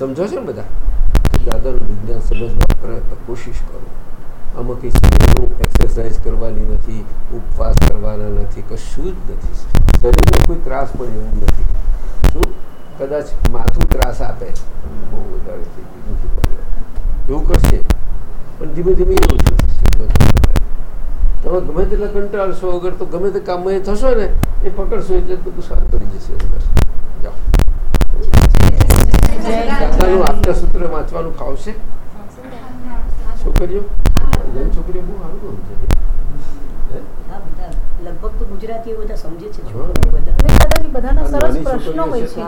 સમજો છો ને બધા? દાદાનું વિજ્ઞાન સમજવા પ્રયત્ન કોશિશ કરો. આમાં કંઈ શરીરનું એક્સરસાઇઝ કરવાની નથી, ઉપવાસ કરવાના નથી, કશું જ નથી. શરીરને કોઈ ત્રાસ પણ એવું નથી. શું? કદાચ માથું ત્રાસ આપે. બહુ વધારે થઈ ગયું એવું કરશે? પણ ધીમે ધીમે એવું થશે. તમે ગમે તેટલા કંટાળશો, અગર તો ગમે તે કામમાં એ થશો ને, એ પકડશો એટલે બધું શાંત પડી જશે અંદર જાઓ દાદાનું સૂત્ર વાંચવાનું ફાવશે છોકરીઓ? છોકરીઓ બહુ સારું લગભગ તો ગુજરાતીઓ બધા સમજે છે બધાના સરસ પ્રશ્નો હોય છે.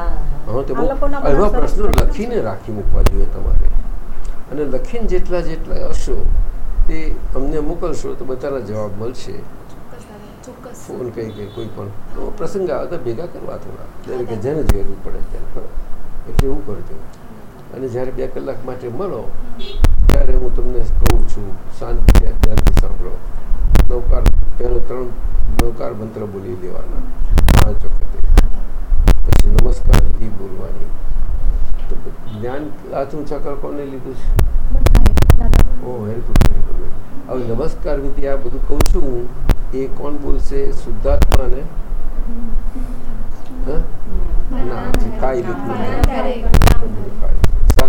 એવા પ્રશ્નો પ્રશ્નો લખીને રાખી મૂકવા જોઈએ તમારે. અને લખીને જેટલા જેટલા હશો તે અમને મોકલશો તો બધાના જવાબ મળશે. ફોન કઈ કે કોઈ પણ. તો પ્રસંગ આવે તો ભેગા કરવા થોડા. દરેકે જેને જરૂર પડે ત્યારે એટલે એવું કરજો અને જ્યારે બે કલાક માટે મળો ત્યારે હું તમને કહું છું શાંતિ ધ્યાનથી સાંભળો. નૌકાર પહેલો ત્રણ નૌકાર મંત્ર બોલી દેવાના. પાંચ વખતે. પછી નમસ્કાર એ બોલવાની. તો જ્ઞાન હાથ ઊંચા કર કોને લીધું છે? ઓ વેરી ગુડ વેરી ગુડ હવે નમસ્કાર વિધિ આ બધું કહું છું હું. એ કોણ બોલશે? શુદ્ધાત્માને હા? ના કાંઈ ફાઇલ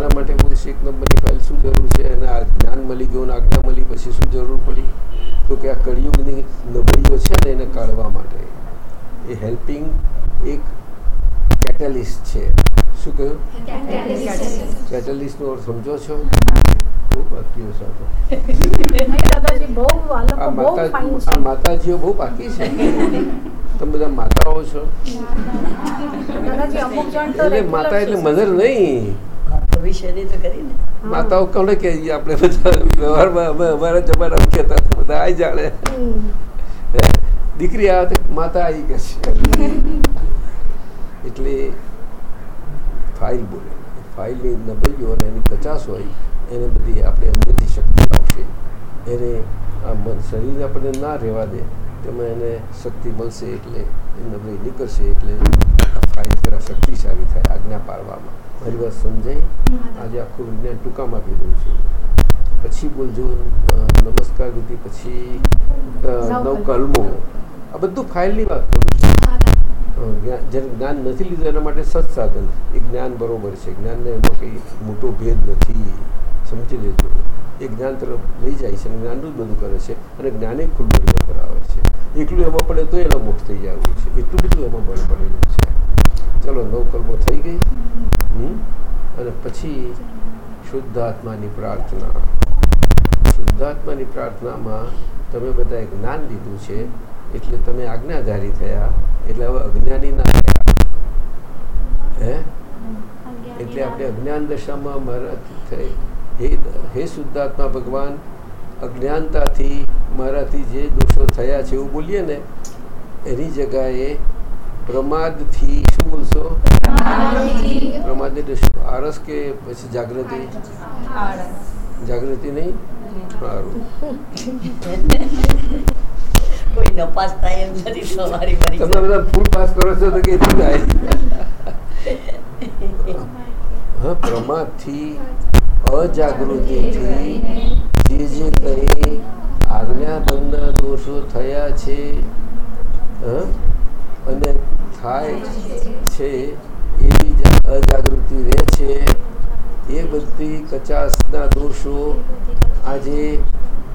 શાના માટે બોલશે એક નંબરની ફાઇલ શું જરૂર છે? અને આ જ્ઞાન મળી ગયું અને આજ્ઞા મળી પછી શું જરૂર પડી? તો કે આ કળિયુગની નબળીઓ છે ને એને કાઢવા માટે. એ હેલ્પિંગ એક કેટેલિસ્ટ છે. શું કહ્યું? કેટેલિસ્ટનો અર્થ સમજો છો? માતાજીઓ બહુ પાકી છે. તમે બધા માતાઓ છો. માતા એટલે. મધર નહીં. ભવિષ્યની તો કરી ને. માતાઓ કોને કે આપણે બધા વ્યવહારમાં અમે અમારા જમાનામાં કહેતા બધા આઈ જાણે. દીકરી આવે તો માતા આવી કે છે. એટલે ફાઇલ બોલે. ફાઇલની નબળીઓ અને એની કચાશ હોય એને બધી આપણે અંદરથી શક્તિ આવશે. એને આ મન શરીર આપણે ના રહેવા દે તેમાં એને શક્તિ મળશે એટલે એ નબળી નીકળશે એટલે ફાઇલ જરા શક્તિશાળી થાય આજ્ઞા પાડવામાં મારી વાત સમજાઈ? આજે આખું વિજ્ઞાન ટૂંકામાં દઉં છું. પછી બોલજો નમસ્કાર વિધિ પછી નવ કલમો. આ બધું ફાઇલની વાત કરું છું. જેને જ્ઞાન નથી લીધું એના માટે સત્સાધન. એ જ્ઞાન બરોબર છે. જ્ઞાનને એમાં કંઈ મોટો ભેદ નથી. સમજી લેજો. એ જ્ઞાન તરફ લઈ જાય છે અને જ્ઞાનનું જ બધું કરે છે અને જ્ઞાને ખુલ્લું કરાવે છે. એકલું એમાં પડે તો એનો મોક્ષ થઈ જવું છે. એટલું બધું એમાં બળ પડેલું છે. ચલો નવ કલમો થઈ ગઈ. અને પછી શુદ્ધ આત્માની પ્રાર્થના. શુદ્ધાત્માની પ્રાર્થનામાં તમે બધાએ જ્ઞાન લીધું છે, એટલે તમે આજ્ઞાધારી થયા, એટલે હવે અજ્ઞાની ના થયા. હે? એટલે આપણે અજ્ઞાન દશામાં મારાથી થઈ. હે હે શુદ્ધાત્મા ભગવાન, અજ્ઞાનતાથી મારાથી જે દોષો થયા છે એવું બોલીએ ને, એની જગાએ પ્રમાદથી શું બોલશો? પ્રમાદ એટલે શું? આરસ કે પછી જાગૃતિ? જાગૃતિ નહીં? સારું. તમે બધા ફૂલ પાસ કરો છો તો કે થાય? હા પ્રમાદથી અજાગૃતિથી જે જે કંઈ આજ્ઞાભંગના દોષો થયા છે. હા, અને થાય છે એવી જ અજાગૃતિ રહે છે. એ બધી કચાસના દોષો આજે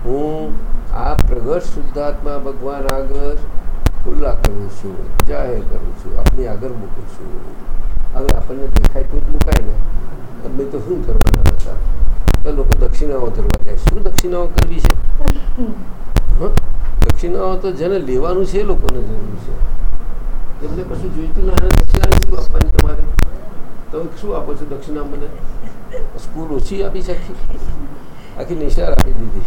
હું આ પ્રગટ શુદ્ધાત્મા ભગવાન આગળ ખુલ્લા કરું છું જાહેર કરું છું આપણી આગળ મૂકું છું. હવે આપણને દેખાય તો જ મુકાય ને. અમે તો શું કરવાના હતા? તો લોકો દક્ષિણાઓ ધરવા જાય. શું દક્ષિણાઓ કરવી છે? દક્ષિણાઓ તો જેને લેવાનું છે એ લોકોને જરૂર છે. જેમને કશું જોઈતું ના એને દક્ષિણા શું આપવાની તમારે? તમે શું આપો છો દક્ષિણા મને? સ્કૂલ ઓછી આપી છે આખી. આખી નિશાળ આપી દીધી.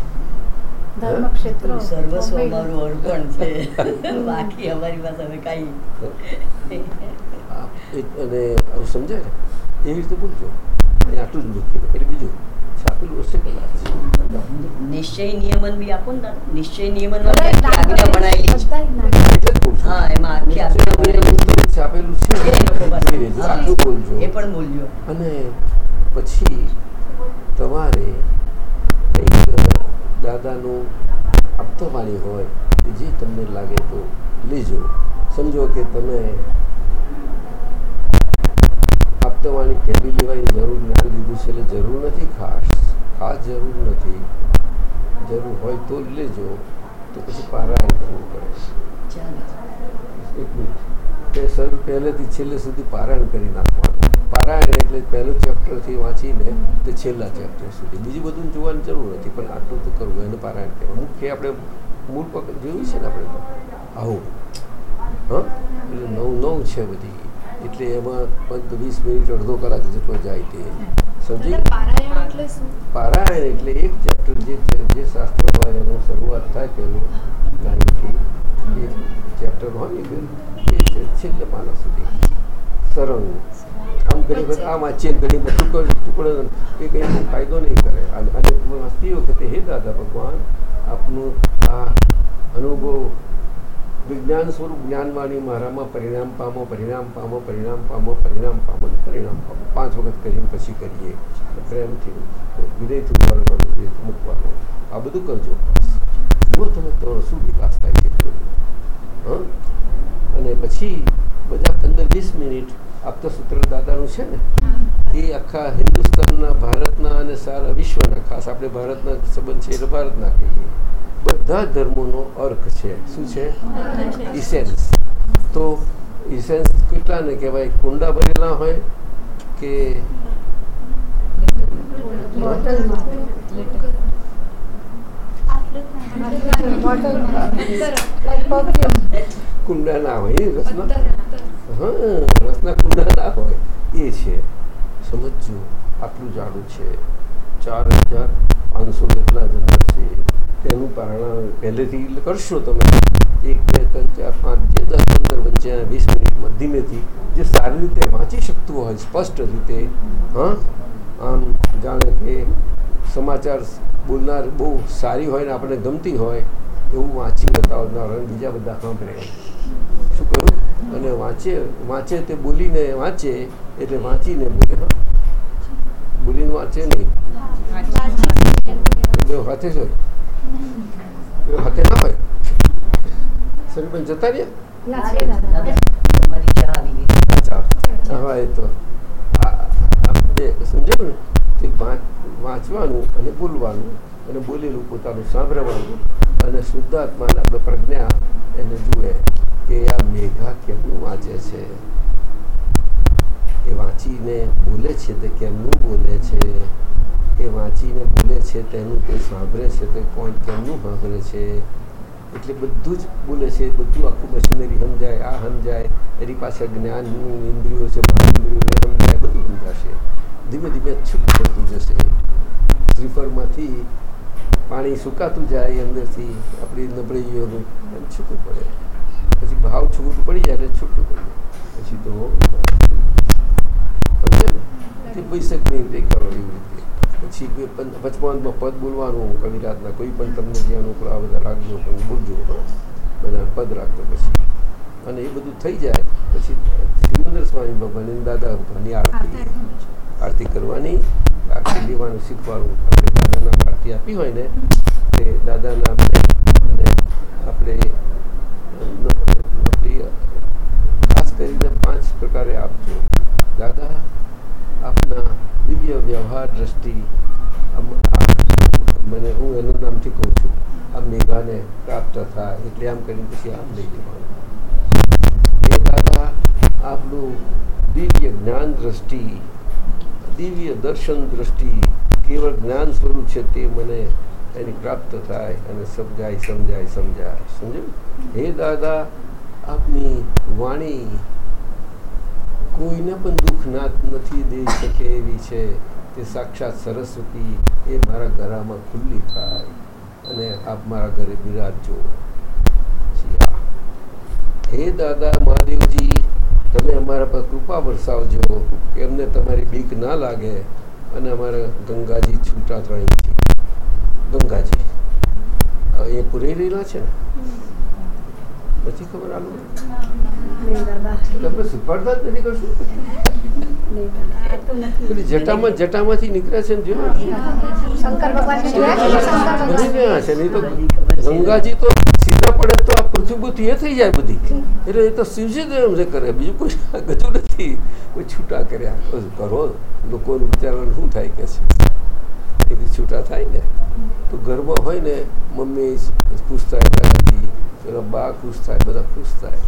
સમજાય એવી રીતે બોલજો. આટલું જ મૂકીને. એટલે બીજું છાપેલું હશે કદાચ. નિશ્ચય નિયમન બી આપો ને નિશ્ચય નિયમન આજ્ઞા બનાવેલી હા, એમાં આખી છાપેલું છે એ બોલજો. અને પછી તમારે એક દાદાનું આપતવાણી હોય જે તમને લાગે તો લેજો. સમજો કે તમે આપતવાણી પહેલી લેવાની જરૂર ના લીધું છે એટલે જરૂર નથી ખાસ. ખાસ જરૂર નથી. જરૂર હોય તો લેજો. તો પછી પારાયણ કરવું પડે. એક મિનિટ. તે શરૂ પહેલેથી છેલ્લે સુધી પારાયણ કરી નાખવાનું. પારાયણ એટલે પહેલું ચેપ્ટરથી વાંચીને તે છેલ્લા ચેપ્ટર સુધી. બીજું બધું જોવાની જરૂર નથી પણ આટલું તો કરવું એને પારાયણ કરવું મુખ્ય આપણે મૂળ પકડ જોયું છે ને આપણે? આવું. હા? એટલે નવ નવ છે બધી. એટલે એમાં પંદર વીસ મિનિટ અડધો કલાક જેટલો જાય તે. સમજી? એટલે પારાયણ એટલે શું પારાયણ એટલે એક ચેપ્ટર જે જે શાસ્ત્ર હોય એનો શરૂઆત થાય પેલું લાઈનથી એક ચેપ્ટર હોય ને એ છેલ્લે પાના સુધી. સરળ. આમ ઘણી વખત આમ વાંચીએ ઘણી ઘણી ટુકડો ટુકડો એ કંઈ ફાયદો નહીં કરે. અને વાંચતી વખતે હે દાદા ભગવાન આપનું આ અનુભવ વિજ્ઞાન સ્વરૂપ જ્ઞાનવાણી મારામાં પરિણામ પામો પરિણામ પામો પરિણામ પામો પરિણામ પામો પરિણામ પામો. પાંચ વખત કરીને પછી કરીએ. પ્રેમથી વિનયથી ઉપાડવાનું વિનયથી મૂકવાનું. આ બધું કરજો. જુઓ તમે તમારો શું વિકાસ થાય છે? હં? અને પછી બધા પંદર વીસ મિનિટ આપતા સૂત્ર દાદાનું છે ને? એ આખા હિન્દુસ્તાનના ભારતના અને સારા વિશ્વના ખાસ આપણે ભારતના સંબંધ છે એટલે ભારતના કહીએ. બધા ધર્મોનો અર્થ છે. શું છે? ઇસેન્સ તો ઇસેન્સ કેટલાને કહેવાય? કુંડા ભરેલા હોય કે કુંડા ના હોય રસના? હા, રસના કુંડા ના હોય. એ છે. સમજજો. આટલું જાડું છે. ચાર હજાર પાંચસો જેટલા જણા છે. તેનું પારણા પહેલેથી કરશો તમે. એક બે ત્રણ ચાર પાંચ જે દસ પંદર વચ્ચે વીસ મિનિટમાં ધીમેથી જે સારી રીતે વાંચી શકતું હોય સ્પષ્ટ રીતે હા? આમ જાણે કે સમાચાર બોલનાર બહુ સારી હોય ને આપણે ગમતી હોય એવું વાંચી બતાવનાર હોય બીજા બધા સાંભળે. શું કહ્યું? અને વાંચે વાંચે તે બોલીને વાંચે એટલે વાંચીને બોલે હા? બોલીને વાંચે નહીં. બે હાથે હાથે ના હોય. સમીબેન જતા રહ્યા? તો. સમજાયું ને? વાંચવાનું અને બોલવાનું અને બોલેલું પોતાનું સાંભળવાનું અને શુદ્ધાત્માને આપણે પ્રજ્ઞા એને જુએ કે આ મેઘા કેમનું વાંચે છે? એ વાંચીને બોલે છે તે કેમનું બોલે છે? એ વાંચીને બોલે છે, તેનું તે સાંભળે છે, તે કોણ, કેમનું સાંભળે છે? એટલે બધું જ બોલે છે, બધું આખું મશીનરી સમજાય, આ સમજાય, એની પાસે જ્ઞાનનું, ઇન્દ્રિયો છે, મહાઇન્દ્રિયો સમજાય, બધું સમજાશે. ધીમે ધીમે છૂટ પડતું જશે. શ્રીફળમાંથી પાણી સુકાતું જાય અંદરથી, આપણી નબળીઓનું એમ છૂટું પડે. પછી ભાવ છૂટું પડી જાય એટલે છૂટું પડી પછી તો સમજે ને નહીં તે કરો એવી રીતે. પછી પચપનમાં પદ બોલવાનું કવિરાતના કોઈ પણ તમને જે અનુકૂળ આ બધા રાખજો પણ બોલજો બધા પદ રાખજો પછી. અને એ બધું થઈ જાય પછી સિમંદર સ્વામી ભગવાનની દાદા ભગવાનની આરતી. આરતી કરવાની આરતી લેવાનું શીખવાનું. આપણે દાદાના આરતી આપી હોય ને તે દાદાના અને આપણે ખાસ કરીને પાંચ પ્રકારે આપજો. દાદા આપના દિવ્ય વ્યવહાર દ્રષ્ટિ મને હું એનું નામથી કહું છું. આ મેઘાને પ્રાપ્ત થાય એટલે આમ કરીને પછી આમ લઈ લેવાનું એ દાદા આપણું દિવ્ય જ્ઞાન દ્રષ્ટિ, દિવ્ય દર્શન દ્રષ્ટિ કેવળ જ્ઞાન સ્વરૂપ છે તે મને એની પ્રાપ્ત થાય અને સમજાય સમજાય સમજાય. સમજ્યું? હે દાદા, આપની વાણી કોઈને પણ દુઃખ ના નથી દઈ શકે એવી છે, તે સાક્ષાત સરસ્વતી એ મારા ગળામાં ખુલ્લી થાય અને આપ મારા ઘરે બિરાજો હે દાદા મહાદેવજી, તમે અમારા પર કૃપા વરસાવજો એમને તમારી બીક ના લાગે અને અમારા ગંગાજી છૂટા ત્રણેય ગંગાજી એ પૂરી રહેલા છે ને? નથી ખબર આનું નહીં દાદા. જ નથી કશું. પેલી જટામાં જટામાંથી નીકળે છે ને જો. શંકર ભગવાન. છે? નહીં તો. ગંગાજી તો સીધા પડે તો આ પૃથ્વી એ થઈ જાય બધી. એટલે એ તો શિવજી એમ જે કરે. બીજું કોઈ ગજુ નથી. કોઈ છૂટા કર્યા. કરો. લોકોનું વિચારવાનું શું થાય કે છે? એથી છૂટા થાય ને તો ઘરમાં હોય ને મમ્મી ખુશ થાય દાદાજી પેલા બા ખુશ થાય બધા ખુશ થાય.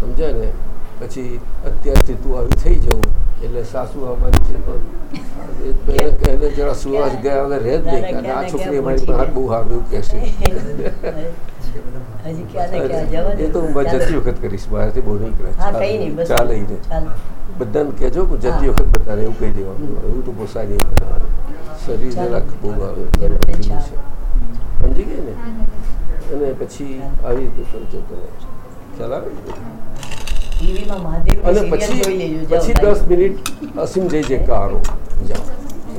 સમજાય ને? પછી અત્યારથી તું આવી થઈ જવું એટલે સાસુ આવવાની છે તો એને જરા સુવાસ ગયા વગર રહે જ નહીં કારણ આ છોકરી મારી પાસે બહુ સારું એવું કહેશે. એ તો હું જતી વખત કરીશ બહારથી બહુ નહીં કરે ચાલે. બધાને કહેજો કે જતી વખત બતાવે એવું કહી દેવાનું. એવું તો પોસાય નહીં. કરવાનું શરીર. જરાક બહુ આવે છે. સમજી ગઈ ને? અને પછી આવી રીતે કરજો તમે ખ્યાલ આવે અને પછી પછી દસ મિનિટ અસીમ જઈ જયકારો. જાઓ.